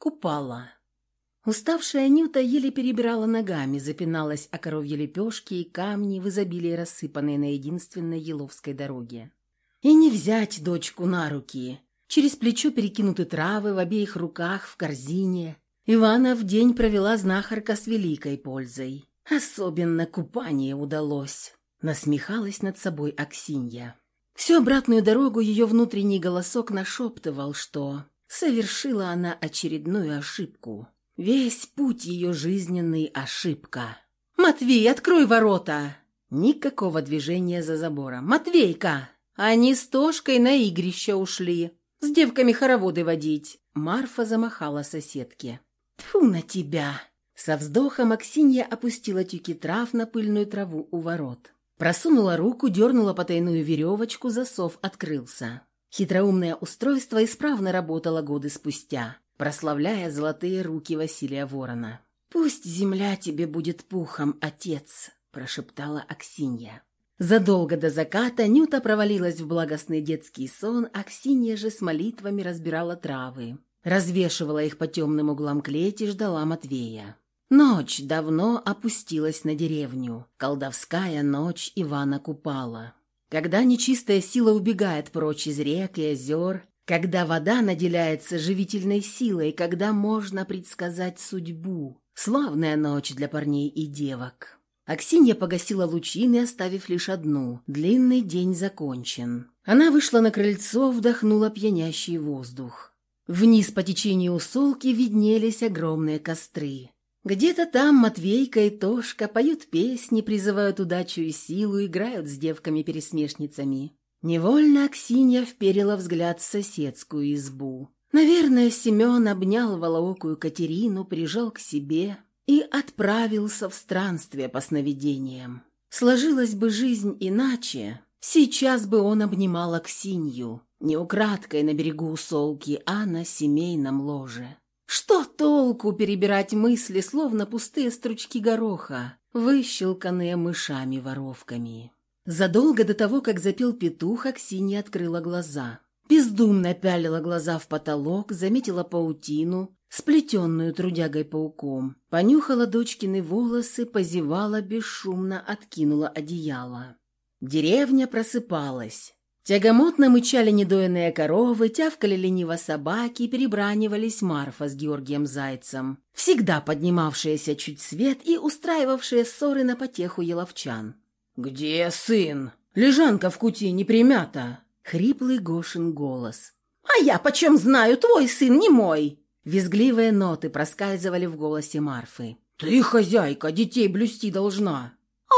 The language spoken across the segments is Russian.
Купала. Уставшая Нюта еле перебирала ногами, запиналась о коровье лепешки и камни в изобилии рассыпанные на единственной еловской дороге. И не взять дочку на руки. Через плечо перекинуты травы в обеих руках, в корзине. Ивана в день провела знахарка с великой пользой. Особенно купание удалось. Насмехалась над собой Аксинья. Всю обратную дорогу ее внутренний голосок нашептывал, что совершила она очередную ошибку. Весь путь ее жизненный – ошибка. «Матвей, открой ворота!» Никакого движения за забором. «Матвейка!» Они с Тошкой на игрище ушли. С девками хороводы водить. Марфа замахала соседке. Тьфу на тебя!» Со вздохом Аксинья опустила тюки трав на пыльную траву у ворот. Просунула руку, дернула потайную веревочку, засов открылся. Хитроумное устройство исправно работало годы спустя, прославляя золотые руки Василия Ворона. «Пусть земля тебе будет пухом, отец», – прошептала Аксинья. Задолго до заката Нюта провалилась в благостный детский сон, а же с молитвами разбирала травы. Развешивала их по темным углам клети, ждала Матвея. Ночь давно опустилась на деревню. Колдовская ночь Ивана Купала. Когда нечистая сила убегает прочь из рек и озер, когда вода наделяется живительной силой, когда можно предсказать судьбу. Славная ночь для парней и девок. Аксинья погасила лучины, оставив лишь одну. Длинный день закончен. Она вышла на крыльцо, вдохнула пьянящий воздух. Вниз по течению усолки виднелись огромные костры. Где-то там Матвейка и Тошка поют песни, призывают удачу и силу, играют с девками-пересмешницами. Невольно Аксинья вперила взгляд в соседскую избу. Наверное, Семен обнял волоокую Катерину, прижал к себе и отправился в странствие по сновидениям. Сложилась бы жизнь иначе, сейчас бы он обнимал Аксинью, не украдкой на берегу Солки, а на семейном ложе. Что толку перебирать мысли, словно пустые стручки гороха, выщелканные мышами-воровками? Задолго до того, как запел петух, Аксинья открыла глаза. Бездумно пялила глаза в потолок, заметила паутину, сплетенную трудягой-пауком. Понюхала дочкины волосы, позевала, бесшумно откинула одеяло. Деревня просыпалась. Тягомотно мычали недоенные коровы, тявкали лениво собаки, перебранивались Марфа с Георгием Зайцем, всегда поднимавшиеся чуть свет и устраивавшие ссоры на потеху еловчан. «Где сын? Лежанка в кути не примята!» — хриплый Гошин голос. «А я почем знаю, твой сын не мой!» Визгливые ноты проскальзывали в голосе Марфы. «Ты, хозяйка, детей блюсти должна!»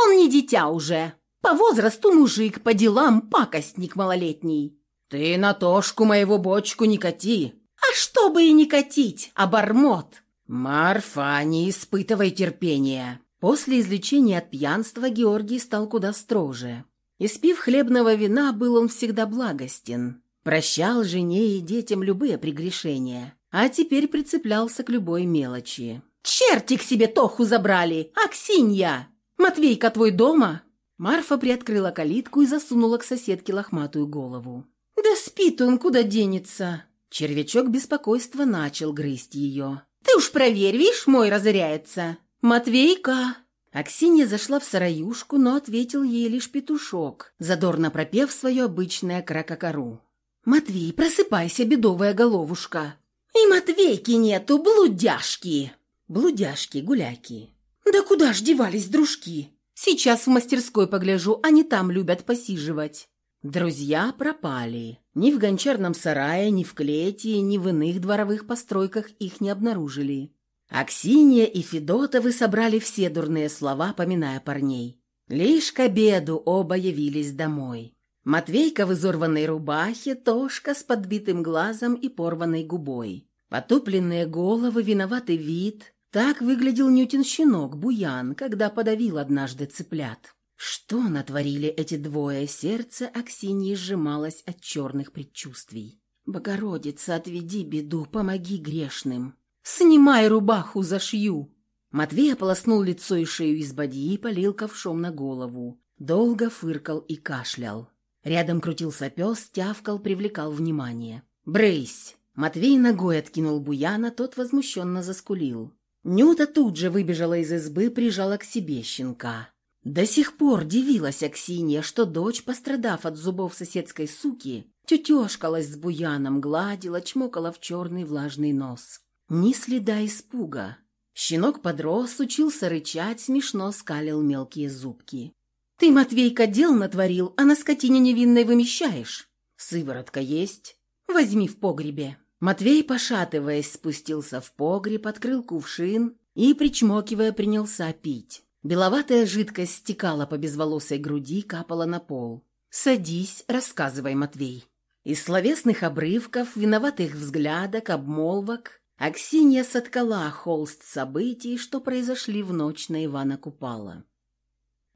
«Он не дитя уже!» По возрасту мужик, по делам пакостник малолетний. Ты на тошку моего бочку не кати. А что бы и не катить, обормот. Марфа, не испытывай терпения. После излечения от пьянства Георгий стал куда строже. Испив хлебного вина, был он всегда благостен. Прощал жене и детям любые прегрешения. А теперь прицеплялся к любой мелочи. «Черти к себе Тоху забрали! Аксинья! Матвейка твой дома?» Марфа приоткрыла калитку и засунула к соседке лохматую голову. «Да спит он, куда денется?» Червячок беспокойства начал грызть ее. «Ты уж проверь, видишь, мой разоряется!» «Матвейка!» Аксинья зашла в сараюшку, но ответил ей лишь петушок, задорно пропев свое обычное кракокору. «Матвей, просыпайся, бедовая головушка!» «И Матвейки нету, блудяшки!» «Блудяшки, гуляки!» «Да куда ж девались дружки?» Сейчас в мастерской погляжу, они там любят посиживать». Друзья пропали. Ни в гончарном сарае, ни в клете, ни в иных дворовых постройках их не обнаружили. Аксинья и Федотовы собрали все дурные слова, поминая парней. Лишь к обеду оба явились домой. Матвейка в изорванной рубахе, Тошка с подбитым глазом и порванной губой. Потупленные головы, виноватый вид, так выглядел Нютин щенок, Буян, когда подавил однажды цыплят. Что натворили эти двое? Сердце Аксиньи сжималось от черных предчувствий. «Богородица, отведи беду, помоги грешным! Снимай рубаху, зашью!» Матвей ополоснул лицо и шею из бадьи и полил ковшом на голову. Долго фыркал и кашлял. Рядом крутился пес, тявкал, привлекал внимание. «Брысь!» Матвей ногой откинул Буяна, тот возмущенно заскулил. Нюта тут же выбежала из избы, прижала к себе щенка. До сих пор дивилась Аксинья, что дочь, пострадав от зубов соседской суки, тютешкалась с Буяном, гладила, чмокала в черный влажный нос. Ни следа испуга. Щенок подрос, учился рычать, смешно скалил мелкие зубки. «Ты, Матвейка, дел натворил, а на скотине невинной вымещаешь. Сыворотка есть? Возьми в погребе». Матвей, пошатываясь, спустился в погреб, открыл кувшин и, причмокивая, принялся пить. Беловатая жидкость стекала по безволосой груди, капала на пол. «Садись, рассказывай, Матвей». Из словесных обрывков, виноватых взглядок, обмолвок Аксинья соткала холст событий, что произошли в ночь на Ивана Купала.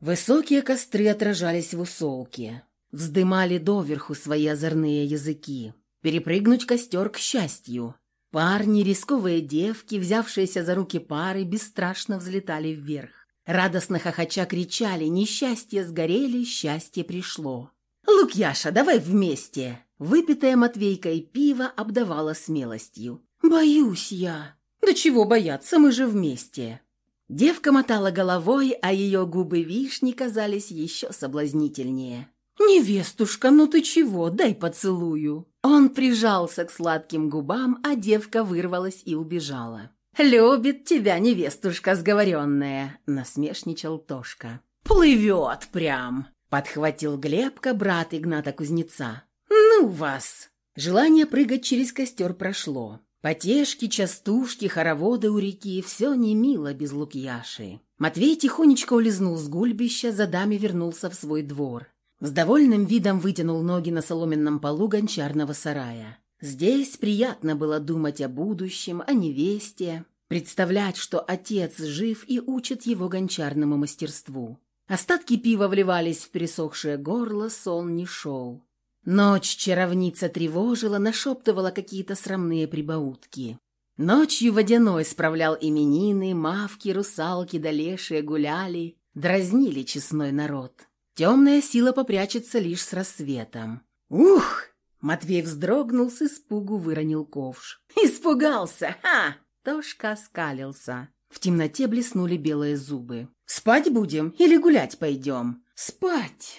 Высокие костры отражались в усолке, вздымали доверху свои озорные языки. Перепрыгнуть костер к счастью. Парни, рисковые девки, взявшиеся за руки пары, бесстрашно взлетали вверх. Радостно хохоча кричали «Несчастье сгорели, счастье пришло». «Лукьяша, давай вместе!» Выпитая Матвейкой пиво обдавала смелостью. «Боюсь я». «Да чего бояться, мы же вместе». Девка мотала головой, а ее губы вишни казались еще соблазнительнее. «Невестушка, ну ты чего? Дай поцелую». Он прижался к сладким губам, а девка вырвалась и убежала. «Любит тебя невестушка сговоренная», — насмешничал Тошка. «Плывет прям», — подхватил Глебка, брат Игната Кузнеца. «Ну вас!» Желание прыгать через костер прошло. Потешки, частушки, хороводы у реки — все не мило без Лукьяши. Матвей тихонечко улизнул с гульбища, за даме вернулся в свой двор. С довольным видом вытянул ноги на соломенном полу гончарного сарая. Здесь приятно было думать о будущем, о невесте, представлять, что отец жив и учит его гончарному мастерству. Остатки пива вливались в пересохшее горло, сон не шел. Ночь чаровница тревожила, нашептывала какие-то срамные прибаутки. Ночью водяной справлял именины, мавки, русалки да лешие гуляли, дразнили честной народ. Темная сила попрячется лишь с рассветом. «Ух!» Матвей вздрогнул, с испугу выронил ковш. «Испугался! Ха!» Тошка оскалился. В темноте блеснули белые зубы. «Спать будем или гулять пойдем?» «Спать!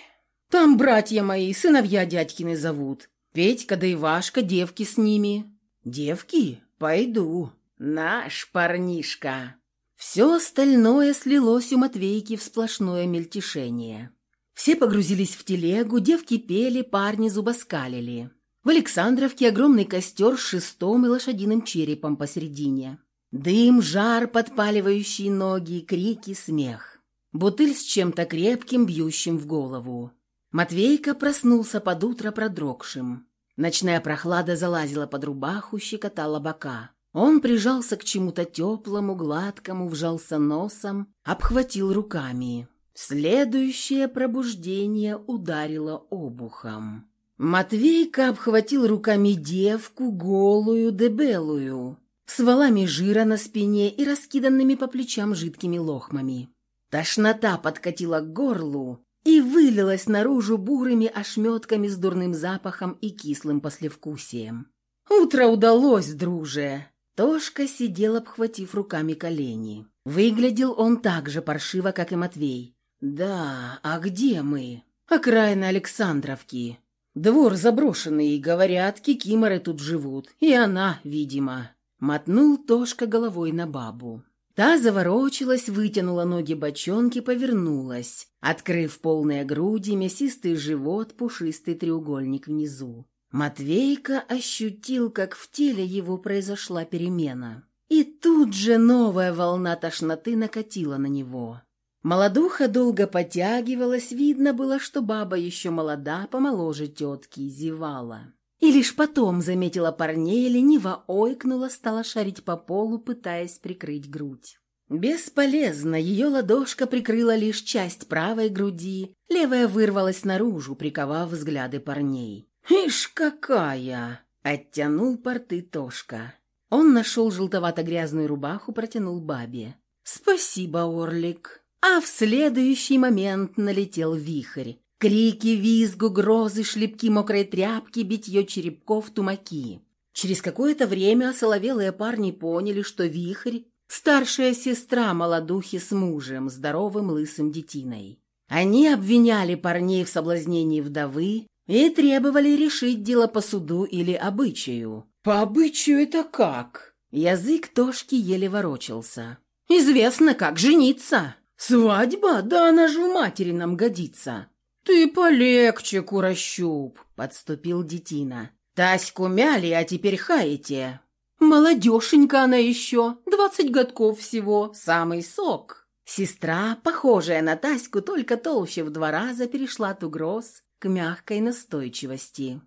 Там братья мои, сыновья дядькины зовут. Петька да Ивашка, девки с ними». «Девки? Пойду. Наш парнишка». Все остальное слилось у Матвейки в сплошное мельтешение. Все погрузились в телегу, девки пели, парни зубоскалили. В Александровке огромный костер с шестом и лошадиным черепом посередине. Дым, жар, подпаливающий ноги, крики, смех. Бутыль с чем-то крепким, бьющим в голову. Матвейка проснулся под утро продрогшим. Ночная прохлада залазила под рубаху, щекотала бока. Он прижался к чему-то теплому, гладкому, вжался носом, обхватил руками. Следующее пробуждение ударило обухом. Матвейка обхватил руками девку, голую, дебелую, с валами жира на спине и раскиданными по плечам жидкими лохмами. Тошнота подкатила к горлу и вылилась наружу бурыми ошметками с дурным запахом и кислым послевкусием. «Утро удалось, друже!» Тошка сидел, обхватив руками колени. Выглядел он так же паршиво, как и Матвей. «Да, а где мы?» «Окраина Александровки. Двор заброшенный, говорят, кикиморы тут живут. И она, видимо». Мотнул Тошка головой на бабу. Та заворочилась, вытянула ноги бочонки, повернулась, открыв полные груди, мясистый живот, пушистый треугольник внизу. Матвейка ощутил, как в теле его произошла перемена. И тут же новая волна тошноты накатила на него. Молодуха долго потягивалась, видно было, что баба еще молода, помоложе тетки, зевала. И лишь потом заметила парней, лениво ойкнула, стала шарить по полу, пытаясь прикрыть грудь. Бесполезно, ее ладошка прикрыла лишь часть правой груди, левая вырвалась наружу, приковав взгляды парней. «Ишь какая!» — оттянул порты Тошка. Он нашел желтовато-грязную рубаху, протянул бабе. «Спасибо, Орлик!» А в следующий момент налетел вихрь. Крики, визг, угрозы, шлепки мокрой тряпки, битье черепков, тумаки. Через какое-то время осоловелые парни поняли, что Вихрь – старшая сестра молодухи с мужем, здоровым лысым детиной. Они обвиняли парней в соблазнении вдовы и требовали решить дело по суду или обычаю. «По обычаю это как?» Язык Тошки еле ворочался. «Известно, как жениться. Свадьба? Да она же в матери нам годится». «Ты полегче, Курощуп», — подступил детина. «Таську мяли, а теперь хаете». «Молодешенька она еще, двадцать годков всего, самый сок». Сестра, похожая на Таську, только толще в два раза перешла от угроз к мягкой настойчивости.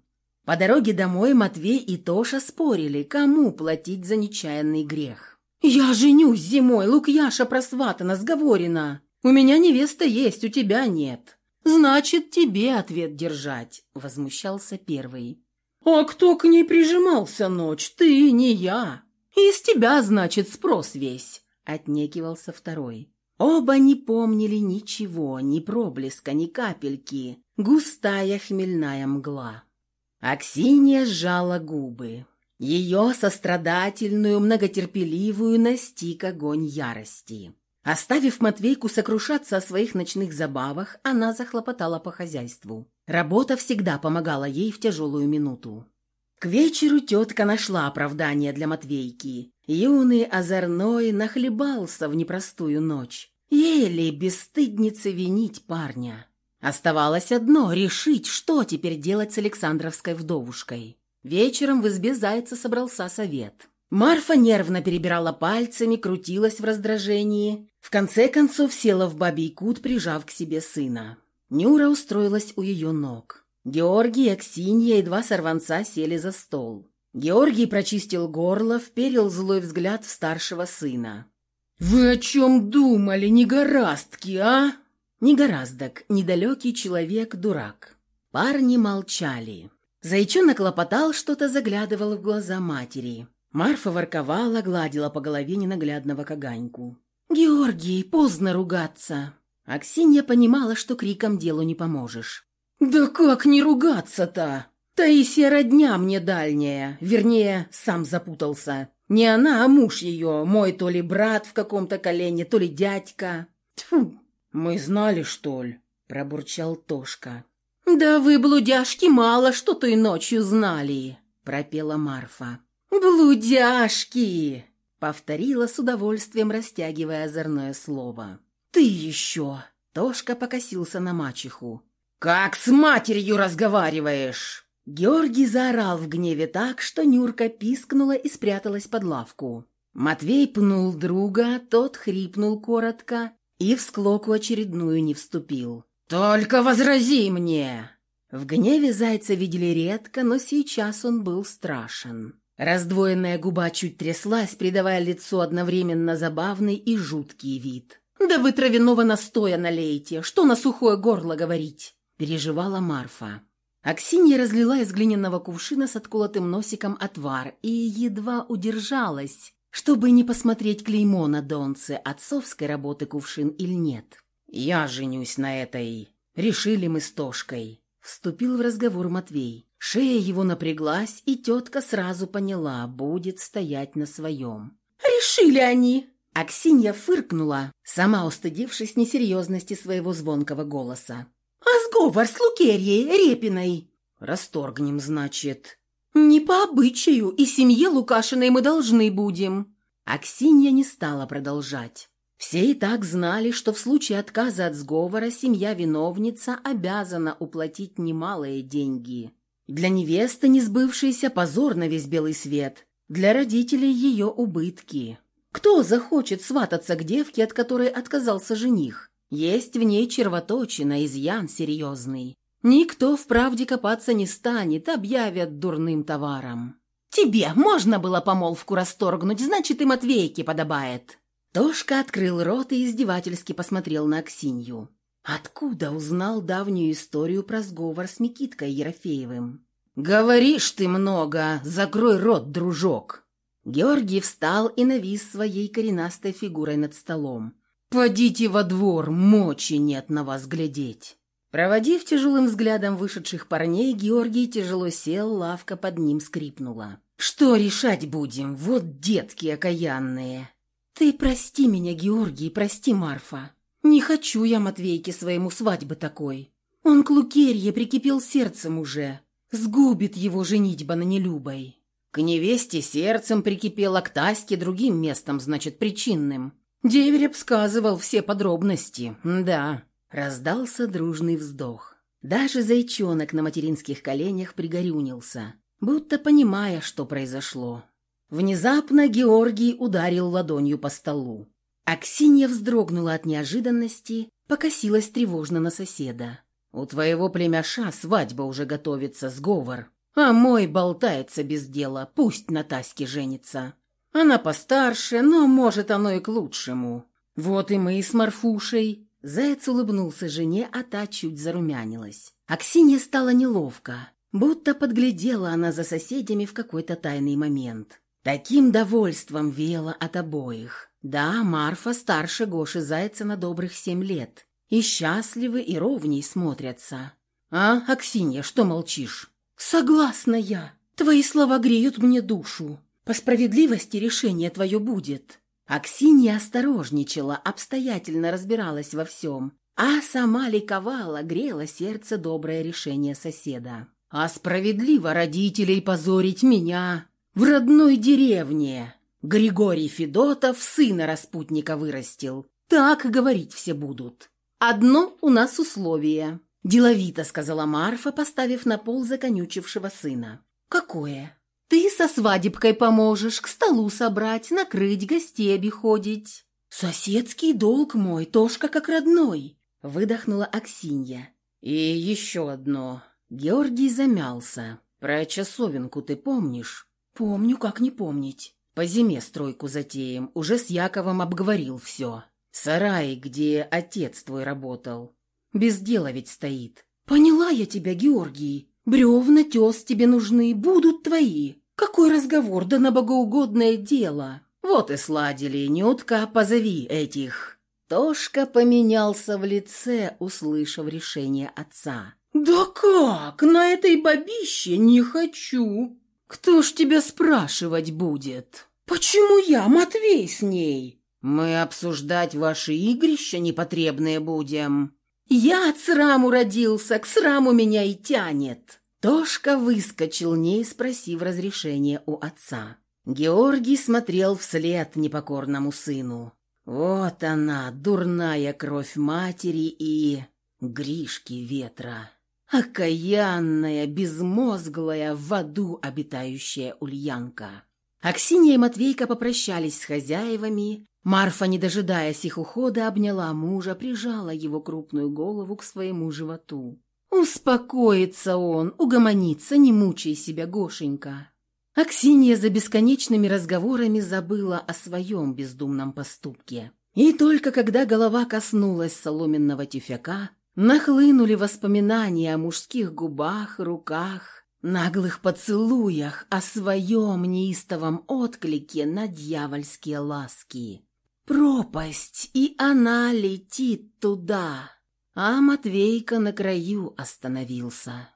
По дороге домой Матвей и Тоша спорили, кому платить за нечаянный грех. «Я женюсь зимой, Лукьяша просватана, сговорена. У меня невеста есть, у тебя нет. Значит, тебе ответ держать», — возмущался первый. «А кто к ней прижимался ночь? Ты, не я. Из тебя, значит, спрос весь», — отнекивался второй. Оба не помнили ничего, ни проблеска, ни капельки. Густая хмельная мгла. Аксинья сжала губы. Ее сострадательную, многотерпеливую настиг огонь ярости. Оставив Матвейку сокрушаться о своих ночных забавах, она захлопотала по хозяйству. Работа всегда помогала ей в тяжелую минуту. К вечеру тетка нашла оправдание для Матвейки. Юный озорной нахлебался в непростую ночь. Еле бесстыднице винить парня. Оставалось одно — решить, что теперь делать с Александровской вдовушкой. Вечером в избе Зайца собрался совет. Марфа нервно перебирала пальцами, крутилась в раздражении. В конце концов села в бабий кут, прижав к себе сына. Нюра устроилась у ее ног. Георгий, Аксинья и два сорванца сели за стол. Георгий прочистил горло, вперил злой взгляд в старшего сына. «Вы о чем думали, негораздки, а?» Негораздок, недалекий человек, дурак. Парни молчали. Зайчонок лопотал что-то, заглядывал в глаза матери. Марфа ворковала, гладила по голове ненаглядного каганьку. «Георгий, поздно ругаться!» Аксинья понимала, что криком делу не поможешь. «Да как не ругаться-то? Таисия родня мне дальняя, вернее, сам запутался. Не она, а муж ее, мой то ли брат в каком-то колене, то ли дядька. Тьфу, мы знали, что ли, пробурчал Тошка. Да вы, блудяшки, мало что той ночью знали, пропела Марфа. Блудяшки, повторила с удовольствием, растягивая озорное слово. Ты еще, Тошка покосился на мачеху. «Как с матерью разговариваешь?» Георгий заорал в гневе так, что Нюрка пискнула и спряталась под лавку. Матвей пнул друга, тот хрипнул коротко и в склоку очередную не вступил. «Только возрази мне!» В гневе зайца видели редко, но сейчас он был страшен. Раздвоенная губа чуть тряслась, придавая лицу одновременно забавный и жуткий вид. «Да вы травяного настоя налейте! Что на сухое горло говорить?» – переживала Марфа. Аксинья разлила из глиняного кувшина с отколотым носиком отвар и едва удержалась, чтобы не посмотреть клеймо на донце, отцовской работы кувшин или нет. «Я женюсь на этой. Решили мы с Тошкой», — вступил в разговор Матвей. Шея его напряглась, и тетка сразу поняла, будет стоять на своем. «Решили они!» Аксинья фыркнула, сама устыдившись несерьезности своего звонкого голоса. «А сговор с Лукерьей Репиной?» «Расторгнем, значит». «Не по обычаю, и семье Лукашиной мы должны будем». Аксинья не стала продолжать. Все и так знали, что в случае отказа от сговора семья-виновница обязана уплатить немалые деньги. Для невесты несбывшийся позор на весь белый свет, для родителей ее убытки. Кто захочет свататься к девке, от которой отказался жених? Есть в ней червоточина, изъян серьезный. Никто в правде копаться не станет, объявят дурным товаром. «Тебе можно было помолвку расторгнуть, значит, и Матвейке подобает». Тошка открыл рот и издевательски посмотрел на Аксинью. Откуда узнал давнюю историю про сговор с Микиткой Ерофеевым? «Говоришь ты много, закрой рот, дружок!» Георгий встал и навис своей коренастой фигурой над столом. «Подите во двор, мочи нет на вас глядеть!» Проводив тяжелым взглядом вышедших парней, Георгий тяжело сел, лавка под ним скрипнула. Что решать будем? Вот детки окаянные. Ты прости меня, Георгий, прости, Марфа. Не хочу я Матвейке своему свадьбы такой. Он к Лукерье прикипел сердцем уже. Сгубит его женитьба на нелюбой. К невесте сердцем прикипела, к Таське другим местом, значит, причинным. Деверь обсказывал все подробности. Да, раздался дружный вздох. Даже зайчонок на материнских коленях пригорюнился будто понимая, что произошло. Внезапно Георгий ударил ладонью по столу. Аксинья вздрогнула от неожиданности, покосилась тревожно на соседа. «У твоего племяша свадьба уже готовится, сговор. А мой болтается без дела, пусть на Таське женится. Она постарше, но, может, оно и к лучшему. Вот и мы с Марфушей». Заяц улыбнулся жене, а та чуть зарумянилась. Аксинья стала неловко. Будто подглядела она за соседями в какой-то тайный момент. Таким довольством веяло от обоих. Да, Марфа старше Гоши Зайца на добрых семь лет. И счастливы, и ровней смотрятся. А, Аксинья, что молчишь? Согласна я. Твои слова греют мне душу. По справедливости решение твое будет. Аксинья осторожничала, обстоятельно разбиралась во всем, а сама ликовала, грела сердце доброе решение соседа. А справедливо родителей позорить меня в родной деревне. Григорий Федотов сына распутника вырастил. Так говорить все будут. Одно у нас условие. Деловито сказала Марфа, поставив на пол законючившего сына. Какое? Ты со свадебкой поможешь, к столу собрать, накрыть, гостей обиходить. Соседский долг мой, Тошка как родной, выдохнула Аксинья. И еще одно. Георгий замялся. «Про часовенку ты помнишь?» «Помню, как не помнить». «По зиме стройку затеем. Уже с Яковом обговорил все. Сарай, где отец твой работал. Без дела ведь стоит». «Поняла я тебя, Георгий. Бревна, тес тебе нужны, будут твои. Какой разговор, да на богоугодное дело». «Вот и сладили, Нютка, позови этих». Тошка поменялся в лице, услышав решение отца. «Да как? На этой бабище не хочу!» «Кто ж тебя спрашивать будет?» «Почему я, Матвей, с ней?» «Мы обсуждать ваши игрища непотребные будем». «Я от сраму родился, к сраму меня и тянет». Тошка выскочил, не спросив разрешения у отца. Георгий смотрел вслед непокорному сыну. Вот она, дурная кровь матери и... Гришки ветра. Окаянная, безмозглая, в аду обитающая Ульянка. Аксинья и Матвейка попрощались с хозяевами. Марфа, не дожидаясь их ухода, обняла мужа, прижала его крупную голову к своему животу. «Успокоится он, угомонится, не мучай себя, Гошенька». Аксинья за бесконечными разговорами забыла о своем бездумном поступке. И только когда голова коснулась соломенного тюфяка, Нахлынули воспоминания о мужских губах, руках, наглых поцелуях, о своем неистовом отклике на дьявольские ласки. Пропасть, и она летит туда, а Матвейка на краю остановился.